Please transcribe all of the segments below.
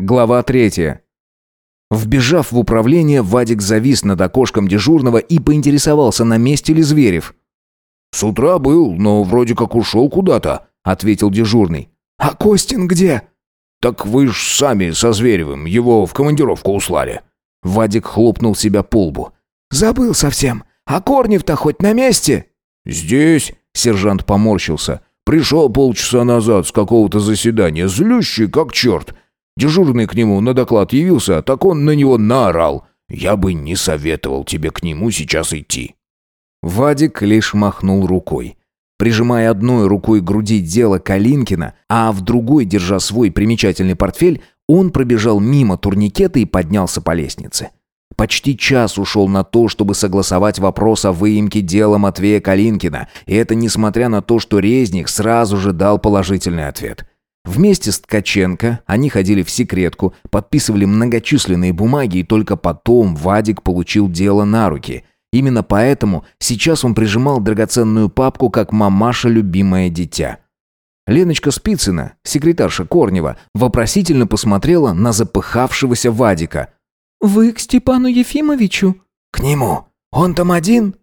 Глава третья. Вбежав в управление, Вадик завис над окошком дежурного и поинтересовался, на месте ли Зверев. «С утра был, но вроде как ушел куда-то», — ответил дежурный. «А Костин где?» «Так вы ж сами со Зверевым его в командировку услали». Вадик хлопнул себя по лбу. «Забыл совсем. А Корнев-то хоть на месте?» «Здесь», — сержант поморщился. «Пришел полчаса назад с какого-то заседания, злющий как черт. Дежурный к нему на доклад явился, так он на него наорал. Я бы не советовал тебе к нему сейчас идти». Вадик лишь махнул рукой. Прижимая одной рукой к груди дело Калинкина, а в другой, держа свой примечательный портфель, он пробежал мимо турникета и поднялся по лестнице. Почти час ушел на то, чтобы согласовать вопрос о выемке дела Матвея Калинкина, и это несмотря на то, что Резник сразу же дал положительный ответ – Вместе с Ткаченко они ходили в секретку, подписывали многочисленные бумаги, и только потом Вадик получил дело на руки. Именно поэтому сейчас он прижимал драгоценную папку, как мамаша любимое дитя. Леночка Спицына, секретарша Корнева, вопросительно посмотрела на запыхавшегося Вадика. «Вы к Степану Ефимовичу?» «К нему. Он там один?»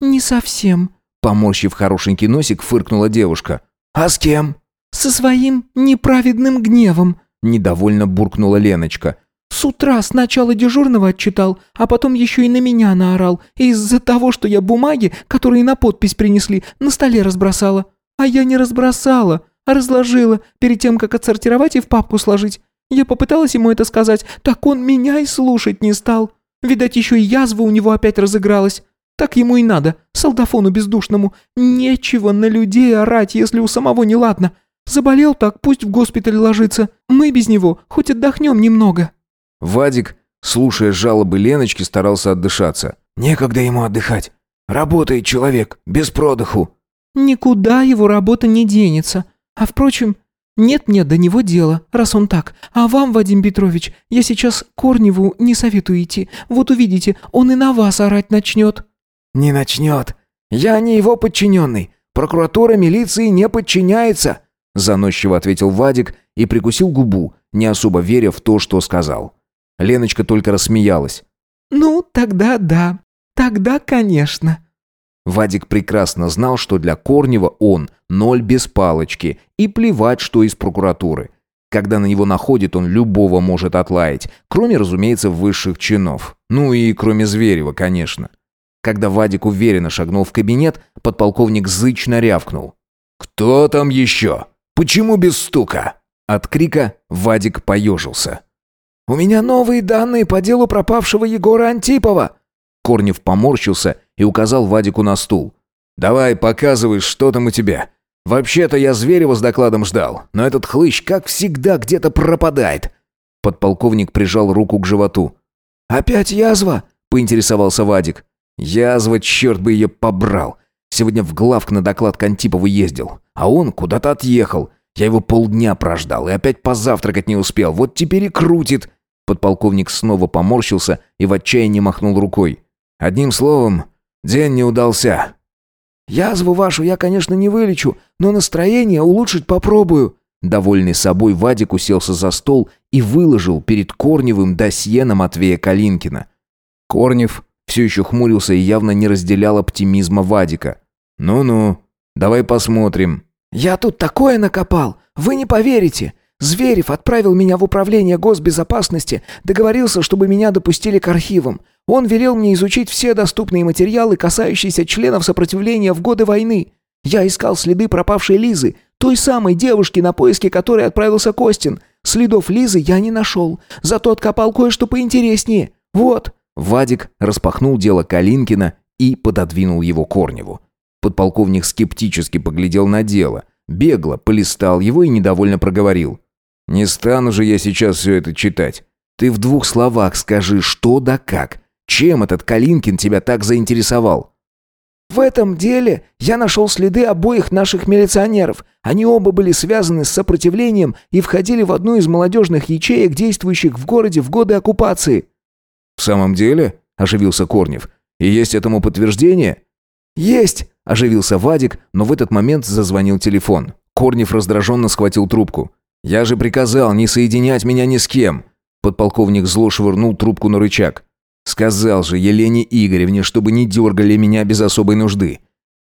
«Не совсем», — поморщив хорошенький носик, фыркнула девушка. «А с кем?» «Со своим неправедным гневом», — недовольно буркнула Леночка. «С утра сначала дежурного отчитал, а потом еще и на меня наорал, из-за того, что я бумаги, которые на подпись принесли, на столе разбросала. А я не разбросала, а разложила, перед тем, как отсортировать и в папку сложить. Я попыталась ему это сказать, так он меня и слушать не стал. Видать, еще и язва у него опять разыгралась. Так ему и надо, солдафону бездушному. Нечего на людей орать, если у самого не ладно. Заболел так, пусть в госпиталь ложится. Мы без него хоть отдохнем немного». Вадик, слушая жалобы Леночки, старался отдышаться. «Некогда ему отдыхать. Работает человек, без продыху». «Никуда его работа не денется. А впрочем, нет мне до него дела, раз он так. А вам, Вадим Петрович, я сейчас Корневу не советую идти. Вот увидите, он и на вас орать начнет». «Не начнет. Я не его подчиненный. Прокуратура милиции не подчиняется», Заносчиво ответил Вадик и прикусил губу, не особо веря в то, что сказал. Леночка только рассмеялась. «Ну, тогда да. Тогда, конечно». Вадик прекрасно знал, что для Корнева он ноль без палочки, и плевать, что из прокуратуры. Когда на него находит, он любого может отлаять, кроме, разумеется, высших чинов. Ну и кроме Зверева, конечно. Когда Вадик уверенно шагнул в кабинет, подполковник зычно рявкнул. «Кто там еще?» Почему без стука?» От крика Вадик поежился. «У меня новые данные по делу пропавшего Егора Антипова!» Корнев поморщился и указал Вадику на стул. «Давай, показывай, что там у тебя. Вообще-то я Зверева с докладом ждал, но этот хлыщ, как всегда, где-то пропадает». Подполковник прижал руку к животу. «Опять язва?» – поинтересовался Вадик. «Язва, черт бы ее побрал. Сегодня в главк на доклад к Антипову ездил, а он куда-то отъехал. Я его полдня прождал и опять позавтракать не успел. Вот теперь и крутит». Подполковник снова поморщился и в отчаянии махнул рукой. «Одним словом, день не удался». «Язву вашу я, конечно, не вылечу, но настроение улучшить попробую». Довольный собой Вадик уселся за стол и выложил перед Корневым досье на Матвея Калинкина. Корнев все еще хмурился и явно не разделял оптимизма Вадика. «Ну-ну, давай посмотрим». «Я тут такое накопал, вы не поверите. Зверев отправил меня в управление госбезопасности, договорился, чтобы меня допустили к архивам. Он велел мне изучить все доступные материалы, касающиеся членов сопротивления в годы войны. Я искал следы пропавшей Лизы, той самой девушки, на поиски которой отправился Костин. Следов Лизы я не нашел, зато откопал кое-что поинтереснее. Вот, Вадик распахнул дело Калинкина и пододвинул его Корневу. Подполковник скептически поглядел на дело, бегло полистал его и недовольно проговорил. «Не стану же я сейчас все это читать. Ты в двух словах скажи, что да как. Чем этот Калинкин тебя так заинтересовал?» «В этом деле я нашел следы обоих наших милиционеров. Они оба были связаны с сопротивлением и входили в одну из молодежных ячеек, действующих в городе в годы оккупации». «В самом деле?» – оживился Корнев. «И есть этому подтверждение?» «Есть!» – оживился Вадик, но в этот момент зазвонил телефон. Корнев раздраженно схватил трубку. «Я же приказал не соединять меня ни с кем!» Подполковник зло швырнул трубку на рычаг. «Сказал же Елене Игоревне, чтобы не дергали меня без особой нужды.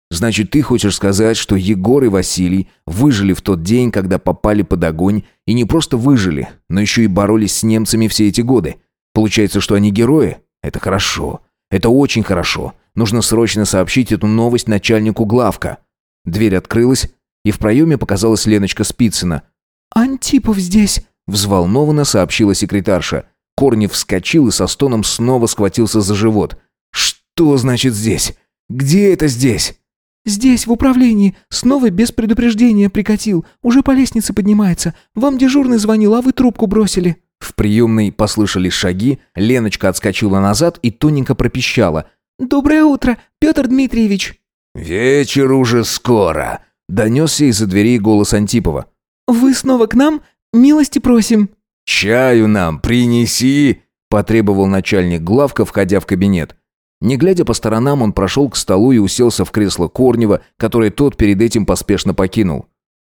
Значит, ты хочешь сказать, что Егор и Василий выжили в тот день, когда попали под огонь, и не просто выжили, но еще и боролись с немцами все эти годы? Получается, что они герои? Это хорошо. Это очень хорошо. Нужно срочно сообщить эту новость начальнику главка». Дверь открылась, и в проеме показалась Леночка Спицына. «Антипов здесь!» – взволнованно сообщила секретарша. Корнев вскочил и со стоном снова схватился за живот. «Что значит здесь? Где это здесь?» «Здесь, в управлении. Снова без предупреждения прикатил. Уже по лестнице поднимается. Вам дежурный звонил, а вы трубку бросили». В приемной послышались шаги, Леночка отскочила назад и тоненько пропищала. «Доброе утро, Петр Дмитриевич». «Вечер уже скоро», — донесся из-за дверей голос Антипова. «Вы снова к нам? Милости просим». «Чаю нам принеси», — потребовал начальник главка, входя в кабинет. Не глядя по сторонам, он прошел к столу и уселся в кресло Корнева, которое тот перед этим поспешно покинул.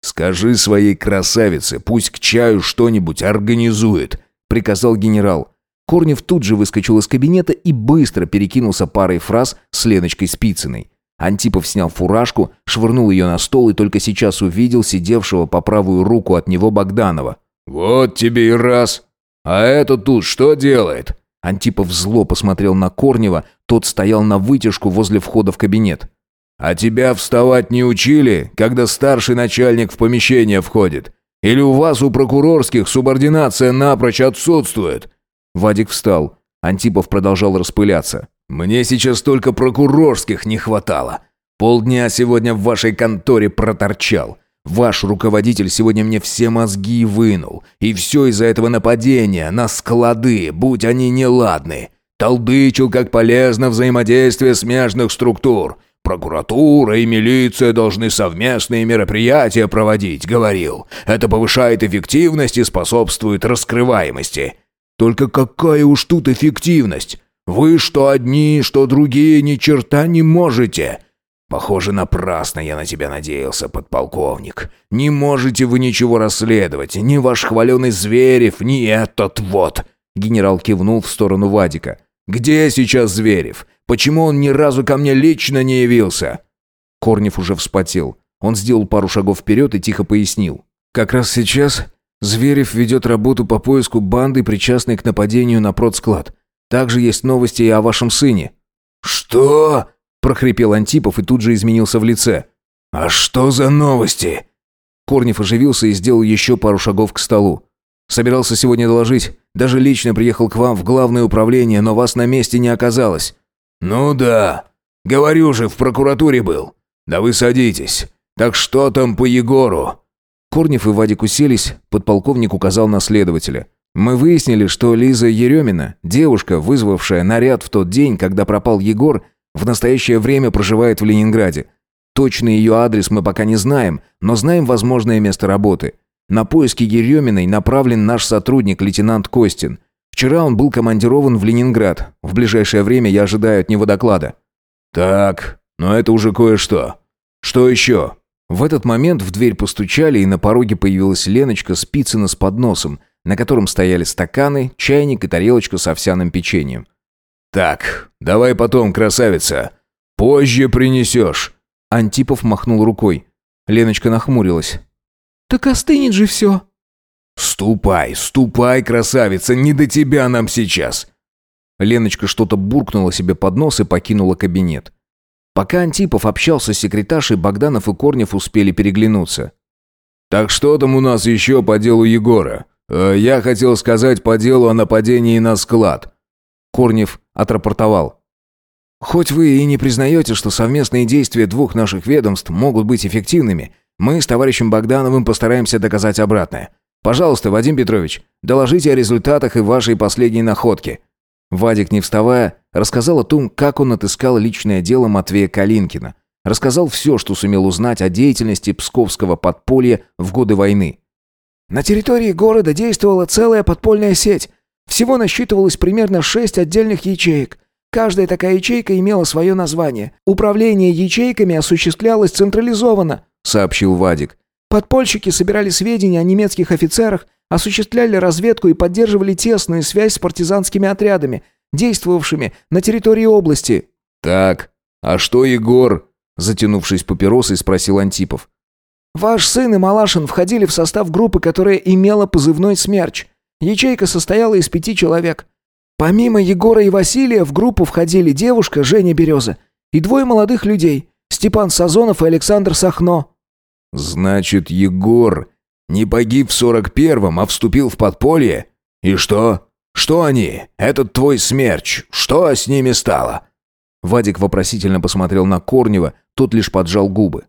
«Скажи своей красавице, пусть к чаю что-нибудь организует», — приказал генерал. Корнев тут же выскочил из кабинета и быстро перекинулся парой фраз с Леночкой Спицыной. Антипов снял фуражку, швырнул ее на стол и только сейчас увидел сидевшего по правую руку от него Богданова. «Вот тебе и раз! А это тут что делает?» Антипов зло посмотрел на Корнева, тот стоял на вытяжку возле входа в кабинет. «А тебя вставать не учили, когда старший начальник в помещение входит? Или у вас у прокурорских субординация напрочь отсутствует?» Вадик встал. Антипов продолжал распыляться. «Мне сейчас только прокурорских не хватало. Полдня сегодня в вашей конторе проторчал. Ваш руководитель сегодня мне все мозги вынул. И все из-за этого нападения на склады, будь они неладны. Толдычил, как полезно взаимодействие смежных структур. Прокуратура и милиция должны совместные мероприятия проводить, говорил. Это повышает эффективность и способствует раскрываемости. Только какая уж тут эффективность? Вы что одни, что другие ни черта не можете. Похоже, напрасно я на тебя надеялся, подполковник. Не можете вы ничего расследовать, ни ваш хваленый Зверев, ни этот вот. Генерал кивнул в сторону Вадика. Где сейчас Зверев? Почему он ни разу ко мне лично не явился? Корнев уже вспотел. Он сделал пару шагов вперед и тихо пояснил. Как раз сейчас Зверев ведет работу по поиску банды, причастной к нападению на продсклад. Также есть новости и о вашем сыне. Что? прохрипел Антипов и тут же изменился в лице. «А что за новости?» Корнев оживился и сделал еще пару шагов к столу. «Собирался сегодня доложить. Даже лично приехал к вам в главное управление, но вас на месте не оказалось». «Ну да. Говорю же, в прокуратуре был. Да вы садитесь. Так что там по Егору?» Корнев и Вадик уселись, подполковник указал на следователя. «Мы выяснили, что Лиза Еремина, девушка, вызвавшая наряд в тот день, когда пропал Егор, в настоящее время проживает в Ленинграде. Точный ее адрес мы пока не знаем, но знаем возможное место работы. На поиски Ереминой направлен наш сотрудник, лейтенант Костин. Вчера он был командирован в Ленинград. В ближайшее время я ожидаю от него доклада». «Так, но это уже кое-что. Что еще?» В этот момент в дверь постучали, и на пороге появилась Леночка Спицына с подносом, на котором стояли стаканы, чайник и тарелочка с овсяным печеньем. «Так, давай потом, красавица. Позже принесешь». Антипов махнул рукой. Леночка нахмурилась. «Так остынет же все». «Ступай, ступай, красавица, не до тебя нам сейчас». Леночка что-то буркнула себе под нос и покинула кабинет. Пока Антипов общался с секретаршей, Богданов и Корнев успели переглянуться. «Так что там у нас еще по делу Егора? Э, я хотел сказать по делу о нападении на склад. Корнев отрапортовал. «Хоть вы и не признаете, что совместные действия двух наших ведомств могут быть эффективными, мы с товарищем Богдановым постараемся доказать обратное. Пожалуйста, Вадим Петрович, доложите о результатах и вашей последней находке». Вадик, не вставая, рассказал о том, как он отыскал личное дело Матвея Калинкина. Рассказал все, что сумел узнать о деятельности псковского подполья в годы войны. «На территории города действовала целая подпольная сеть. Всего насчитывалось примерно шесть отдельных ячеек. Каждая такая ячейка имела свое название. Управление ячейками осуществлялось централизованно, сообщил Вадик. Подпольщики собирали сведения о немецких офицерах, осуществляли разведку и поддерживали тесную связь с партизанскими отрядами, действовавшими на территории области. «Так, а что Егор?» Затянувшись папиросой, спросил Антипов. «Ваш сын и Малашин входили в состав группы, которая имела позывной «Смерч». Ячейка состояла из пяти человек. Помимо Егора и Василия в группу входили девушка Женя Береза и двое молодых людей – Степан Сазонов и Александр Сахно. «Значит, Егор не погиб в сорок первом, а вступил в подполье? И что? Что они? Этот твой смерч, что с ними стало?» Вадик вопросительно посмотрел на Корнева, тот лишь поджал губы.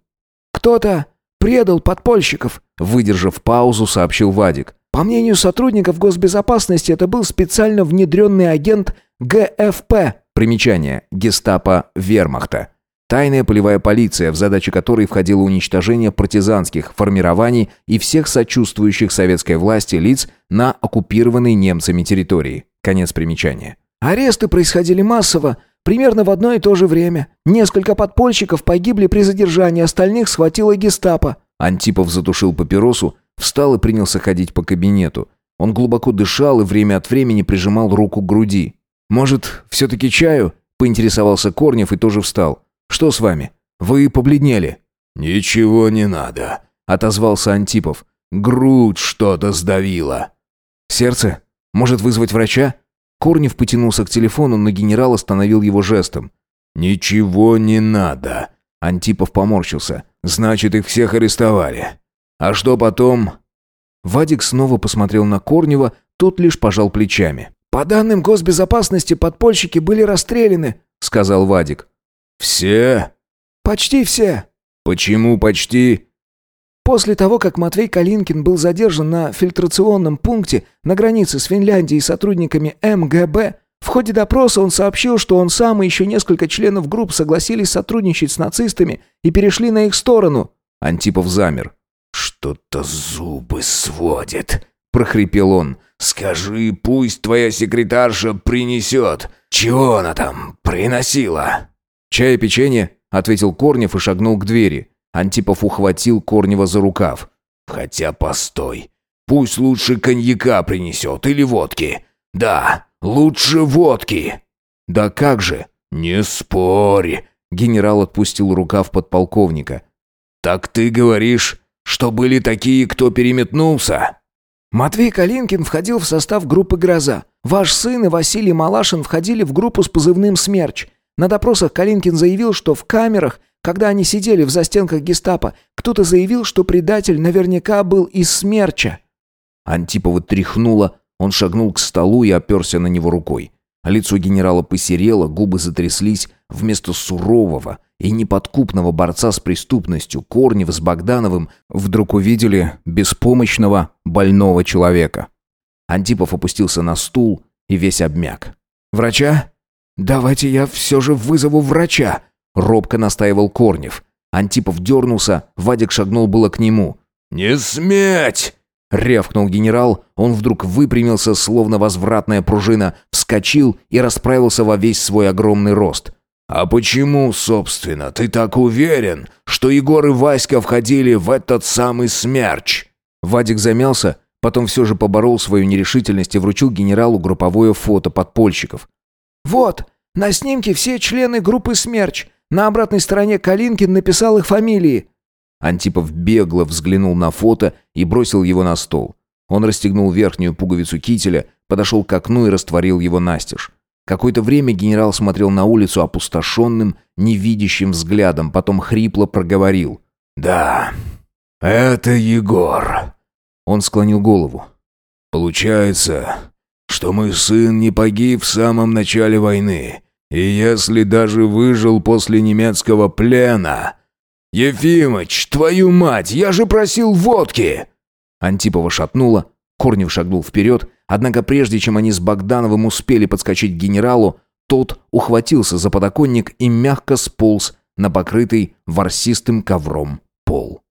«Кто-то предал подпольщиков», – выдержав паузу, сообщил Вадик. По мнению сотрудников госбезопасности, это был специально внедренный агент ГФП. Примечание. Гестапо Вермахта. Тайная полевая полиция, в задачи которой входило уничтожение партизанских формирований и всех сочувствующих советской власти лиц на оккупированной немцами территории. Конец примечания. Аресты происходили массово, примерно в одно и то же время. Несколько подпольщиков погибли при задержании, остальных схватила гестапо. Антипов затушил папиросу, Встал и принялся ходить по кабинету. Он глубоко дышал и время от времени прижимал руку к груди. «Может, все-таки чаю?» – поинтересовался Корнев и тоже встал. «Что с вами? Вы побледнели?» «Ничего не надо», – отозвался Антипов. «Грудь что-то сдавила». «Сердце? Может вызвать врача?» Корнев потянулся к телефону, но генерал остановил его жестом. «Ничего не надо». Антипов поморщился. «Значит, их всех арестовали. А что потом?» Вадик снова посмотрел на Корнева, тот лишь пожал плечами. «По данным госбезопасности, подпольщики были расстреляны», — сказал Вадик. «Все?» «Почти все». «Почему почти?» После того, как Матвей Калинкин был задержан на фильтрационном пункте на границе с Финляндией сотрудниками МГБ, в ходе допроса он сообщил, что он сам и еще несколько членов групп согласились сотрудничать с нацистами и перешли на их сторону. Антипов замер. «Что-то зубы сводит», — прохрипел он. «Скажи, пусть твоя секретарша принесет. Чего она там приносила?» «Чай и печенье», — ответил Корнев и шагнул к двери. Антипов ухватил Корнева за рукав. «Хотя постой. Пусть лучше коньяка принесет или водки. Да, лучше водки». «Да как же?» «Не спорь», — генерал отпустил рукав подполковника. «Так ты говоришь, что были такие, кто переметнулся?» Матвей Калинкин входил в состав группы «Гроза». Ваш сын и Василий Малашин входили в группу с позывным «Смерч». На допросах Калинкин заявил, что в камерах, когда они сидели в застенках гестапо, кто-то заявил, что предатель наверняка был из «Смерча». Антипова тряхнуло, он шагнул к столу и оперся на него рукой. Лицо генерала посерело, губы затряслись. Вместо сурового и неподкупного борца с преступностью Корнев с Богдановым вдруг увидели беспомощного, больного человека. Антипов опустился на стул и весь обмяк. «Врача? Давайте я все же вызову врача!» Робко настаивал Корнев. Антипов дернулся, Вадик шагнул было к нему. «Не сметь!» Рявкнул генерал, он вдруг выпрямился, словно возвратная пружина, вскочил и расправился во весь свой огромный рост. «А почему, собственно, ты так уверен, что Егор и Васька входили в этот самый смерч?» Вадик замялся, потом все же поборол свою нерешительность и вручил генералу групповое фото подпольщиков. «Вот, на снимке все члены группы «Смерч». На обратной стороне Калинкин написал их фамилии». Антипов бегло взглянул на фото и бросил его на стол. Он расстегнул верхнюю пуговицу кителя, подошел к окну и растворил его настежь. Какое-то время генерал смотрел на улицу опустошенным, невидящим взглядом, потом хрипло проговорил. «Да, это Егор». Он склонил голову. «Получается, что мой сын не погиб в самом начале войны, и если даже выжил после немецкого плена, «Ефимыч, твою мать, я же просил водки!» Антипова шатнула, Корнев шагнул вперед, однако прежде чем они с Богдановым успели подскочить к генералу, тот ухватился за подоконник и мягко сполз на покрытый ворсистым ковром пол.